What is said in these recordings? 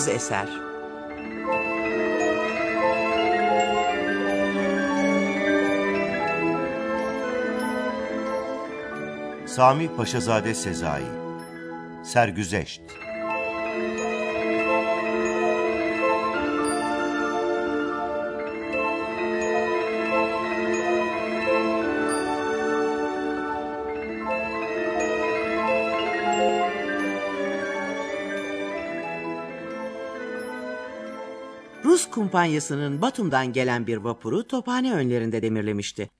Bağımsız eser. Sami Paşazade Sezai Sergüzeşt Rus kumpanyasının Batum'dan gelen bir vapuru tophane önlerinde demirlemişti.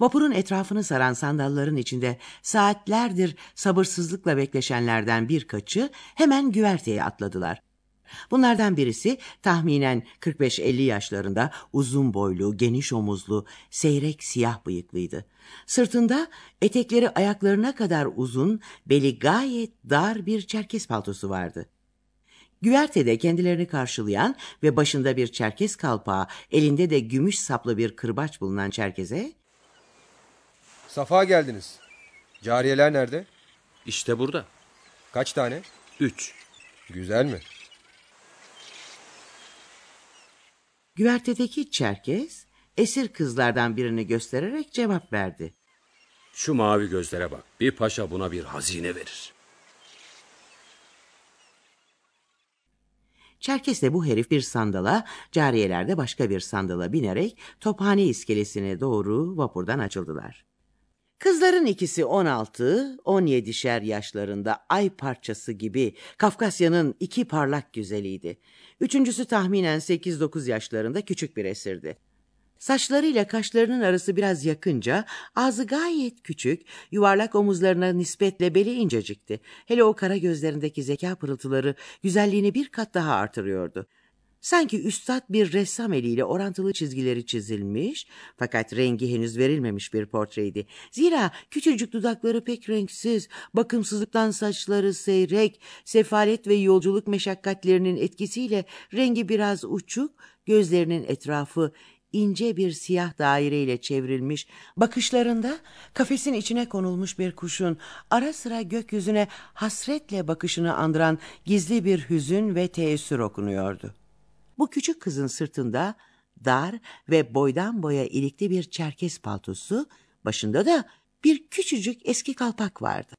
Vapurun etrafını saran sandalların içinde saatlerdir sabırsızlıkla bekleşenlerden birkaçı hemen güverteye atladılar. Bunlardan birisi tahminen 45-50 yaşlarında uzun boylu, geniş omuzlu, seyrek siyah bıyıklıydı. Sırtında etekleri ayaklarına kadar uzun, beli gayet dar bir çerkes paltosu vardı. Güvertede kendilerini karşılayan ve başında bir çerkes kalpağı, elinde de gümüş saplı bir kırbaç bulunan çerkeze Safa geldiniz. Cariyeler nerede? İşte burada. Kaç tane? Üç. Güzel mi? güvertedeki çerkes esir kızlardan birini göstererek cevap verdi. Şu mavi gözlere bak. Bir paşa buna bir hazine verir. Çerkes de bu herif bir sandala, cariyeler de başka bir sandala binerek tophane iskelesine doğru vapurdan açıldılar. Kızların ikisi 16-17'şer yaşlarında ay parçası gibi Kafkasya'nın iki parlak güzeliydi. Üçüncüsü tahminen 8-9 yaşlarında küçük bir esirdi. Saçlarıyla kaşlarının arası biraz yakınca ağzı gayet küçük, yuvarlak omuzlarına nispetle beli incecikti. Hele o kara gözlerindeki zeka pırıltıları güzelliğini bir kat daha artırıyordu. Sanki üstad bir ressam eliyle orantılı çizgileri çizilmiş fakat rengi henüz verilmemiş bir portreydi. Zira küçücük dudakları pek renksiz, bakımsızlıktan saçları seyrek, sefalet ve yolculuk meşakkatlerinin etkisiyle rengi biraz uçuk, gözlerinin etrafı ince bir siyah daireyle çevrilmiş, bakışlarında kafesin içine konulmuş bir kuşun ara sıra gökyüzüne hasretle bakışını andıran gizli bir hüzün ve teessür okunuyordu. Bu küçük kızın sırtında dar ve boydan boya ilikli bir çerkes paltosu, başında da bir küçücük eski kalpak vardı.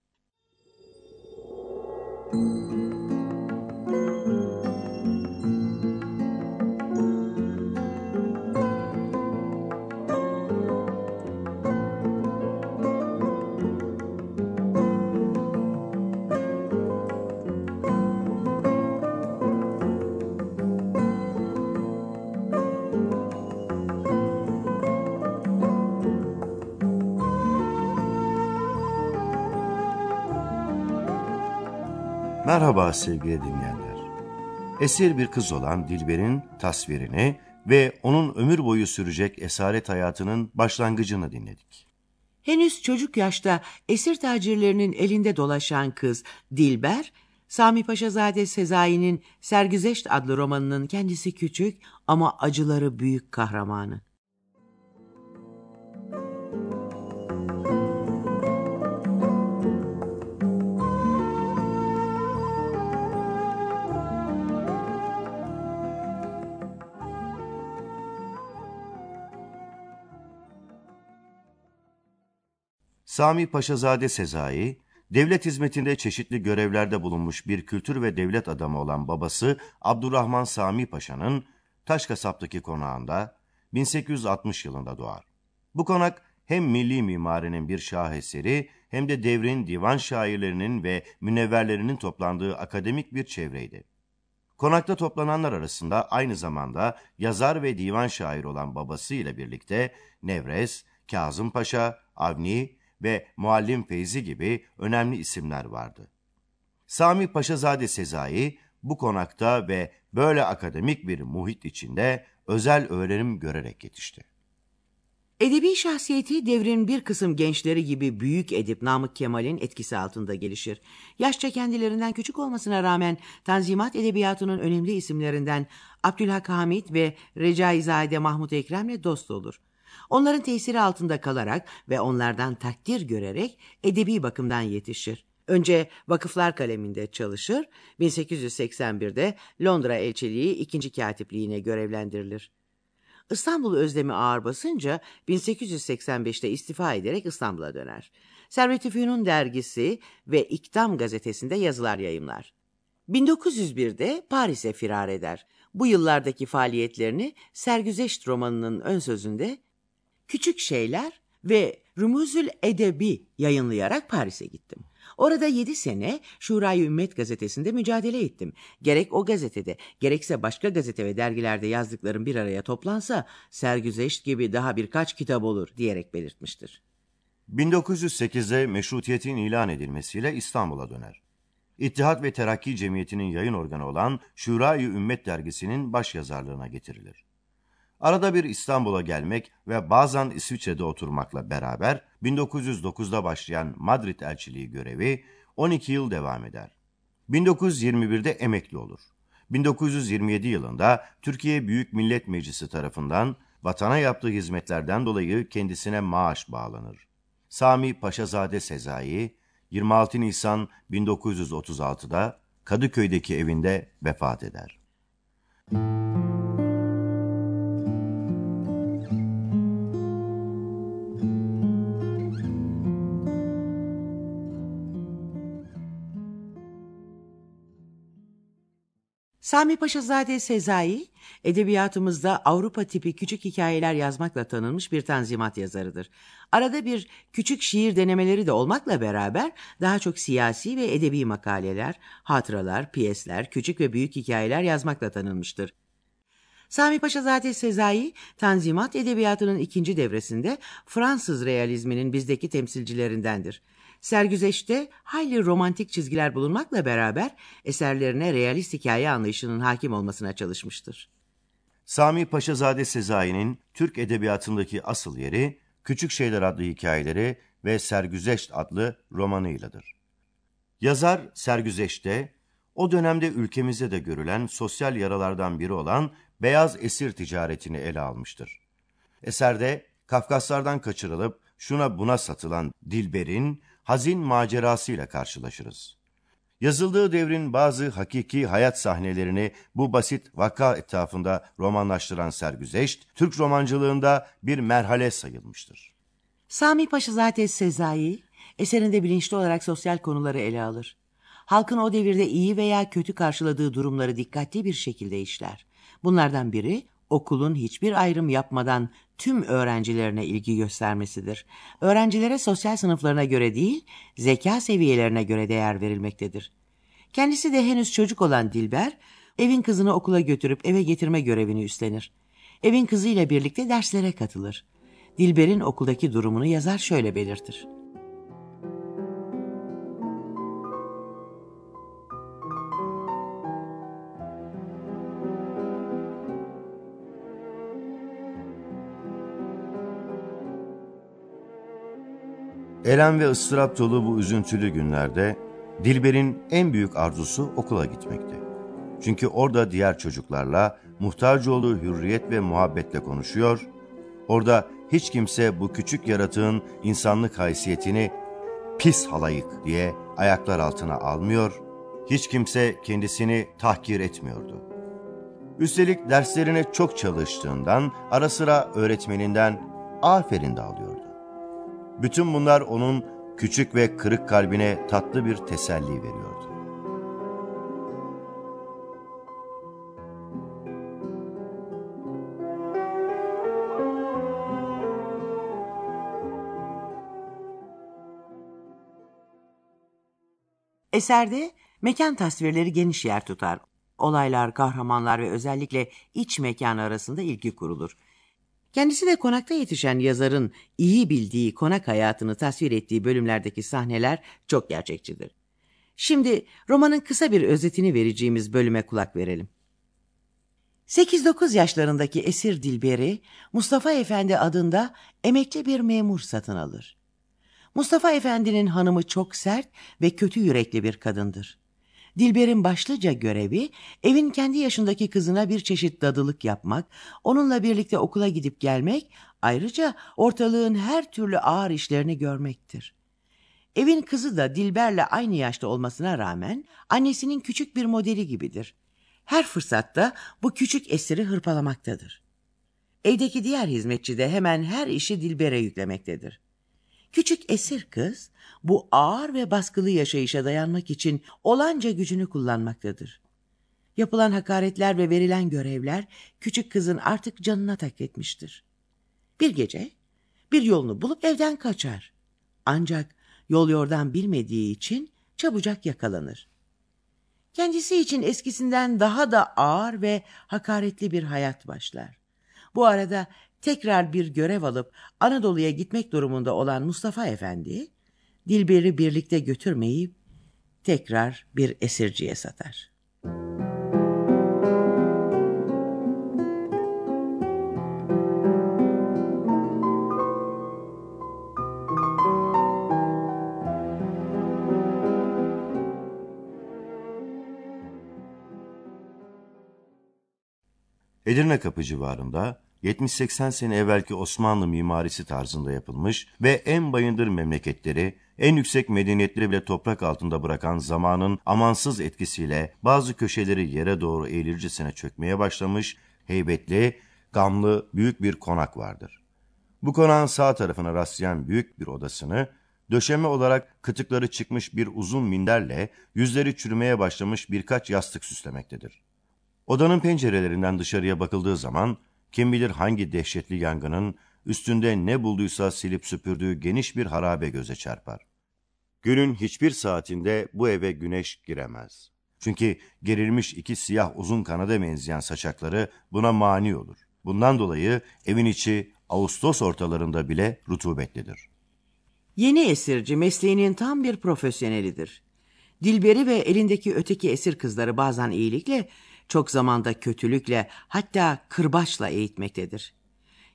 Merhaba sevgili dinleyenler. Esir bir kız olan Dilber'in tasvirini ve onun ömür boyu sürecek esaret hayatının başlangıcını dinledik. Henüz çocuk yaşta esir tacirlerinin elinde dolaşan kız Dilber, Sami Paşazade Sezai'nin Sergüzeşt adlı romanının kendisi küçük ama acıları büyük kahramanı. Sami Paşazade Sezai, devlet hizmetinde çeşitli görevlerde bulunmuş bir kültür ve devlet adamı olan babası Abdurrahman Sami Paşa'nın Taşkasap'taki konağında 1860 yılında doğar. Bu konak hem milli mimarinin bir şaheseri hem de devrin divan şairlerinin ve münevverlerinin toplandığı akademik bir çevreydi. Konakta toplananlar arasında aynı zamanda yazar ve divan şair olan babası ile birlikte Nevrez, Kazım Paşa, Avni ve Muallim Feyzi gibi önemli isimler vardı. Sami Paşazade Sezai bu konakta ve böyle akademik bir muhit içinde özel öğrenim görerek yetişti. Edebi şahsiyeti devrin bir kısım gençleri gibi büyük edip Namık Kemal'in etkisi altında gelişir. Yaşça kendilerinden küçük olmasına rağmen Tanzimat Edebiyatı'nın önemli isimlerinden Abdülhak Hamit ve Recaizade Mahmut Ekrem'le dost olur. Onların tesiri altında kalarak ve onlardan takdir görerek edebi bakımdan yetişir. Önce vakıflar kaleminde çalışır, 1881'de Londra elçiliği ikinci katipliğine görevlendirilir. İstanbul özlemi ağır basınca 1885'te istifa ederek İstanbul'a döner. Servet-i dergisi ve İktam gazetesinde yazılar yayımlar. 1901'de Paris'e firar eder. Bu yıllardaki faaliyetlerini Sergüzeşt romanının ön sözünde Küçük Şeyler ve Rumuzül Edebi yayınlayarak Paris'e gittim. Orada yedi sene Şurayı Ümmet gazetesinde mücadele ettim. Gerek o gazetede, gerekse başka gazete ve dergilerde yazdıklarım bir araya toplansa, Sergüzeşt gibi daha birkaç kitap olur diyerek belirtmiştir. 1908'de meşrutiyetin ilan edilmesiyle İstanbul'a döner. İttihat ve Terakki Cemiyeti'nin yayın organı olan Şurayı Ümmet dergisinin baş yazarlığına getirilir. Arada bir İstanbul'a gelmek ve bazen İsviçre'de oturmakla beraber 1909'da başlayan Madrid elçiliği görevi 12 yıl devam eder. 1921'de emekli olur. 1927 yılında Türkiye Büyük Millet Meclisi tarafından vatana yaptığı hizmetlerden dolayı kendisine maaş bağlanır. Sami Paşazade Sezai 26 Nisan 1936'da Kadıköy'deki evinde vefat eder. Sami Paşazade Sezai, edebiyatımızda Avrupa tipi küçük hikayeler yazmakla tanınmış bir tanzimat yazarıdır. Arada bir küçük şiir denemeleri de olmakla beraber daha çok siyasi ve edebi makaleler, hatıralar, piyesler, küçük ve büyük hikayeler yazmakla tanınmıştır. Sami Paşazade Sezai, Tanzimat Edebiyatı'nın ikinci devresinde Fransız realizminin bizdeki temsilcilerindendir. Sergüzeşte hayli romantik çizgiler bulunmakla beraber eserlerine realist hikaye anlayışının hakim olmasına çalışmıştır. Sami Paşazade Sezai'nin Türk edebiyatındaki asıl yeri Küçük Şeyler adlı hikayeleri ve Sergüzeşt adlı romanıyladır. Yazar Sergüzeşt'te o dönemde ülkemizde de görülen sosyal yaralardan biri olan beyaz esir ticaretini ele almıştır. Eserde Kafkaslardan kaçırılıp şuna buna satılan Dilber'in hazin macerasıyla karşılaşırız. Yazıldığı devrin bazı hakiki hayat sahnelerini bu basit vaka etrafında romanlaştıran Sergüzeşt, Türk romancılığında bir merhale sayılmıştır. Sami Paşazade Sezai, eserinde bilinçli olarak sosyal konuları ele alır. Halkın o devirde iyi veya kötü karşıladığı durumları dikkatli bir şekilde işler. Bunlardan biri okulun hiçbir ayrım yapmadan tüm öğrencilerine ilgi göstermesidir. Öğrencilere sosyal sınıflarına göre değil, zeka seviyelerine göre değer verilmektedir. Kendisi de henüz çocuk olan Dilber, evin kızını okula götürüp eve getirme görevini üstlenir. Evin kızıyla birlikte derslere katılır. Dilber'in okuldaki durumunu yazar şöyle belirtir. Elem ve ıstırap dolu bu üzüntülü günlerde Dilber'in en büyük arzusu okula gitmekti. Çünkü orada diğer çocuklarla muhtaç olduğu hürriyet ve muhabbetle konuşuyor, orada hiç kimse bu küçük yaratığın insanlık haysiyetini pis halayık diye ayaklar altına almıyor, hiç kimse kendisini tahkir etmiyordu. Üstelik derslerine çok çalıştığından ara sıra öğretmeninden aferin de alıyordu. Bütün bunlar onun küçük ve kırık kalbine tatlı bir teselli veriyordu. Eserde mekan tasvirleri geniş yer tutar. Olaylar, kahramanlar ve özellikle iç mekan arasında ilgi kurulur. Kendisi de konakta yetişen yazarın iyi bildiği konak hayatını tasvir ettiği bölümlerdeki sahneler çok gerçekçidir. Şimdi romanın kısa bir özetini vereceğimiz bölüme kulak verelim. 8-9 yaşlarındaki esir Dilber'i Mustafa Efendi adında emekli bir memur satın alır. Mustafa Efendi'nin hanımı çok sert ve kötü yürekli bir kadındır. Dilber'in başlıca görevi evin kendi yaşındaki kızına bir çeşit dadılık yapmak, onunla birlikte okula gidip gelmek, ayrıca ortalığın her türlü ağır işlerini görmektir. Evin kızı da Dilber'le aynı yaşta olmasına rağmen annesinin küçük bir modeli gibidir. Her fırsatta bu küçük esiri hırpalamaktadır. Evdeki diğer hizmetçi de hemen her işi Dilber'e yüklemektedir. Küçük esir kız bu ağır ve baskılı yaşayışa dayanmak için olanca gücünü kullanmaktadır. Yapılan hakaretler ve verilen görevler küçük kızın artık canına tak etmiştir. Bir gece bir yolunu bulup evden kaçar. Ancak yol yordan bilmediği için çabucak yakalanır. Kendisi için eskisinden daha da ağır ve hakaretli bir hayat başlar. Bu arada tekrar bir görev alıp Anadolu'ya gitmek durumunda olan Mustafa Efendi, Dilber'i birlikte götürmeyip tekrar bir esirciye satar. Edirne Kapı civarında 70-80 sene evvelki Osmanlı mimarisi tarzında yapılmış ve en bayındır memleketleri, en yüksek medeniyetleri bile toprak altında bırakan zamanın amansız etkisiyle bazı köşeleri yere doğru eğilircesine çökmeye başlamış, heybetli, gamlı büyük bir konak vardır. Bu konağın sağ tarafına rastlayan büyük bir odasını, döşeme olarak kıtıkları çıkmış bir uzun minderle yüzleri çürümeye başlamış birkaç yastık süslemektedir. Odanın pencerelerinden dışarıya bakıldığı zaman kim bilir hangi dehşetli yangının üstünde ne bulduysa silip süpürdüğü geniş bir harabe göze çarpar. Günün hiçbir saatinde bu eve güneş giremez. Çünkü gerilmiş iki siyah uzun kanada benzeyen saçakları buna mani olur. Bundan dolayı evin içi Ağustos ortalarında bile rutubetlidir. Yeni esirci mesleğinin tam bir profesyonelidir. Dilberi ve elindeki öteki esir kızları bazen iyilikle, çok zamanda kötülükle hatta kırbaçla eğitmektedir.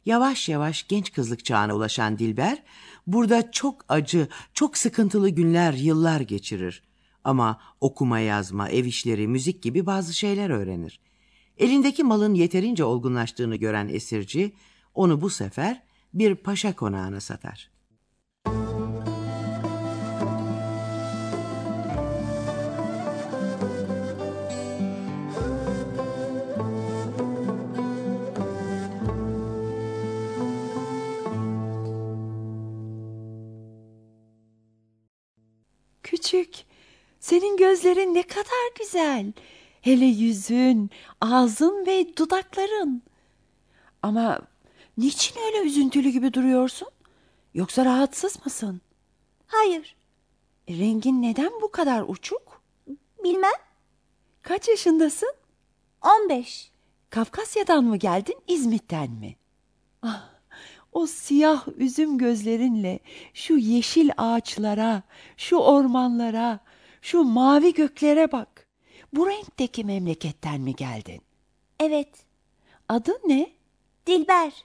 Yavaş yavaş genç kızlık çağına ulaşan Dilber burada çok acı, çok sıkıntılı günler, yıllar geçirir. Ama okuma yazma, ev işleri, müzik gibi bazı şeyler öğrenir. Elindeki malın yeterince olgunlaştığını gören esirci onu bu sefer bir paşa konağına satar. Küçük, senin gözlerin ne kadar güzel. Hele yüzün, ağzın ve dudakların. Ama niçin öyle üzüntülü gibi duruyorsun? Yoksa rahatsız mısın? Hayır, E, rengin neden bu kadar uçuk? bilmem. Kaç yaşındasın? 15. Kafkasya'dan mı geldin, İzmit'ten mi? Ah, o siyah üzüm gözlerinle şu yeşil ağaçlara, şu ormanlara, şu mavi göklere bak. Bu renkteki memleketten mi geldin? Evet, Adın ne? Dilber.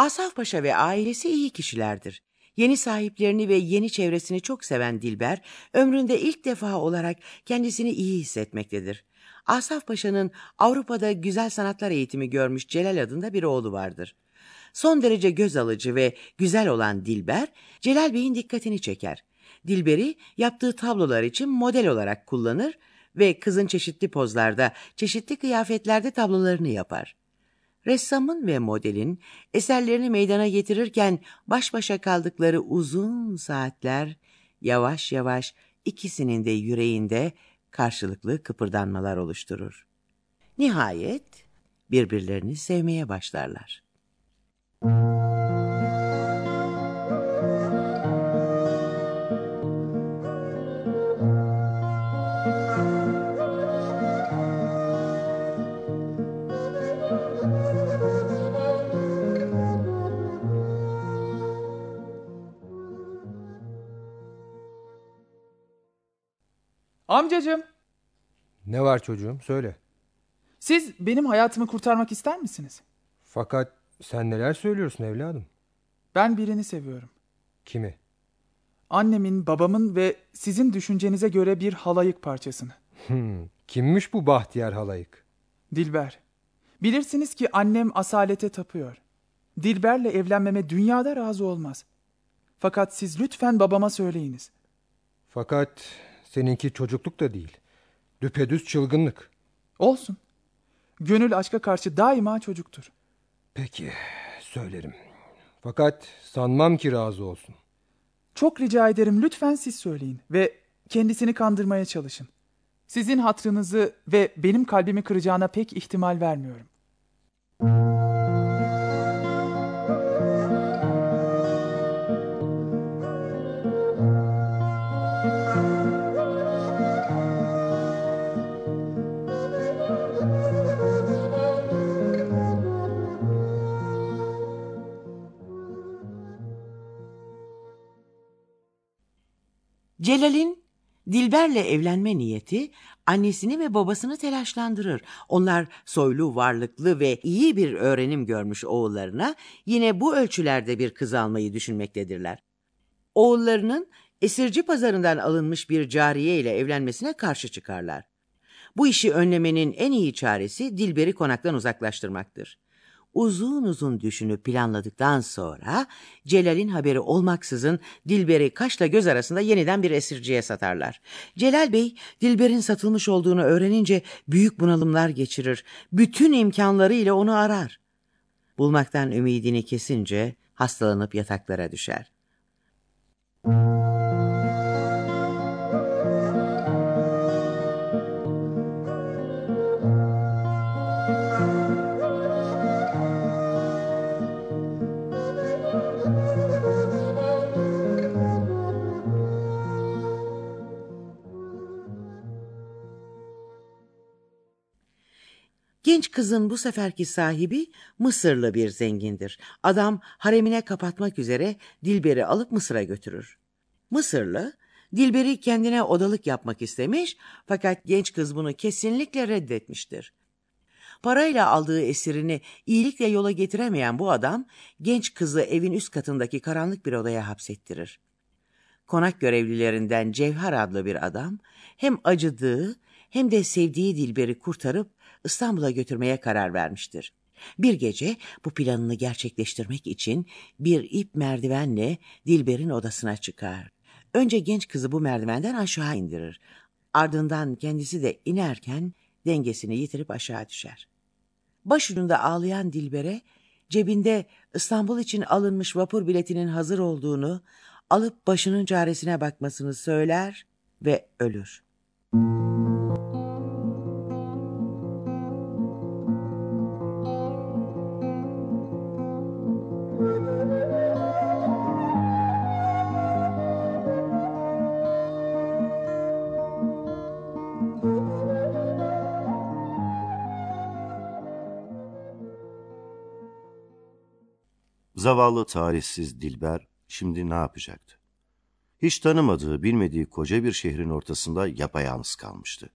Asaf Paşa ve ailesi iyi kişilerdir. Yeni sahiplerini ve yeni çevresini çok seven Dilber, ömründe ilk defa olarak kendisini iyi hissetmektedir. Asaf Paşa'nın Avrupa'da güzel sanatlar eğitimi görmüş Celal adında bir oğlu vardır. Son derece göz alıcı ve güzel olan Dilber, Celal Bey'in dikkatini çeker. Dilber'i yaptığı tablolar için model olarak kullanır ve kızın çeşitli pozlarda, çeşitli kıyafetlerde tablolarını yapar. Ressamın ve modelin eserlerini meydana getirirken baş başa kaldıkları uzun saatler yavaş yavaş ikisinin de yüreğinde karşılıklı kıpırdanmalar oluşturur. Nihayet birbirlerini sevmeye başlarlar. Amcacığım, Ne var çocuğum söyle. siz benim hayatımı kurtarmak ister misiniz? Fakat sen neler söylüyorsun evladım? Ben birini seviyorum. Kimi? Annemin, babamın ve sizin düşüncenize göre bir halayık parçasını. Hmm, kimmiş bu Bahtiyar halayık? Dilber. Bilirsiniz ki annem asalete tapıyor. Dilber'le evlenmeme dünyada razı olmaz. Fakat siz lütfen babama söyleyiniz. Fakat seninki çocukluk da değil. Düpedüz çılgınlık. Olsun. Gönül aşka karşı daima çocuktur. Peki söylerim. Fakat sanmam ki razı olsun. Çok rica ederim lütfen siz söyleyin ve kendisini kandırmaya çalışın. Sizin hatrınızı ve benim kalbimi kıracağına pek ihtimal vermiyorum. Celal'in Dilber'le evlenme niyeti annesini ve babasını telaşlandırır. Onlar soylu, varlıklı ve iyi bir öğrenim görmüş oğullarına yine bu ölçülerde bir kız almayı düşünmektedirler. Oğullarının esirci pazarından alınmış bir cariye ile evlenmesine karşı çıkarlar. Bu işi önlemenin en iyi çaresi Dilber'i konaktan uzaklaştırmaktır. Uzun uzun düşünüp planladıktan sonra Celal'in haberi olmaksızın Dilber'i kaşla göz arasında yeniden bir esirciye satarlar. Celal Bey Dilber'in satılmış olduğunu öğrenince büyük bunalımlar geçirir. Bütün imkanlarıyla onu arar. Bulmaktan ümidini kesince hastalanıp yataklara düşer. Kızın bu seferki sahibi Mısırlı bir zengindir. Adam haremine kapatmak üzere Dilber'i alıp Mısır'a götürür. Mısırlı, Dilber'i kendine odalık yapmak istemiş fakat genç kız bunu kesinlikle reddetmiştir. Parayla aldığı esirini iyilikle yola getiremeyen bu adam genç kızı evin üst katındaki karanlık bir odaya hapsettirir. Konak görevlilerinden Cevher adlı bir adam hem acıdığı hem de sevdiği Dilber'i kurtarıp İstanbul'a götürmeye karar vermiştir. Bir gece bu planını gerçekleştirmek için bir ip merdivenle Dilber'in odasına çıkar. Önce genç kızı bu merdivenden aşağı indirir. Ardından kendisi de inerken dengesini yitirip aşağı düşer. Başucunda ağlayan Dilber'e cebinde İstanbul için alınmış vapur biletinin hazır olduğunu, alıp başının çaresine bakmasını söyler ve ölür. Zavallı tarihsiz Dilber şimdi ne yapacaktı? Hiç tanımadığı, bilmediği koca bir şehrin ortasında yapayalnız kalmıştı.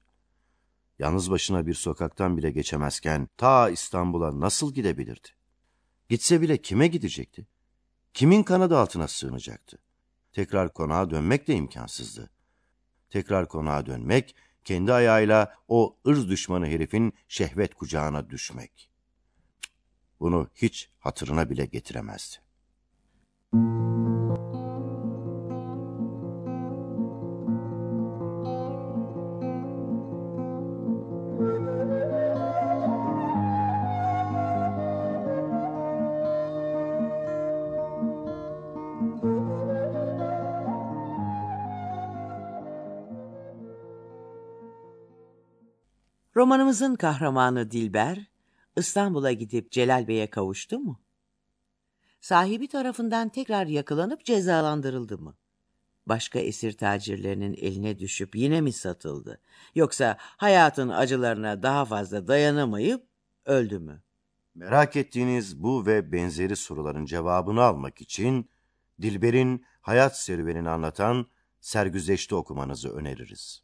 Yalnız başına bir sokaktan bile geçemezken ta İstanbul'a nasıl gidebilirdi? Gitse bile kime gidecekti? Kimin kanadı altına sığınacaktı? Tekrar konağa dönmek de imkansızdı. Tekrar konağa dönmek, kendi ayağıyla o ırz düşmanı herifin şehvet kucağına düşmek. Bunu hiç hatırına bile getiremezdi. Romanımızın kahramanı Dilber, İstanbul'a gidip Celal Bey'e kavuştu mu? Sahibi tarafından tekrar yakalanıp cezalandırıldı mı? Başka esir tacirlerinin eline düşüp yine mi satıldı? Yoksa hayatın acılarına daha fazla dayanamayıp öldü mü? Merak ettiğiniz bu ve benzeri soruların cevabını almak için Dilber'in hayat serüvenini anlatan Sergüzeşti okumanızı öneririz.